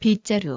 빗자루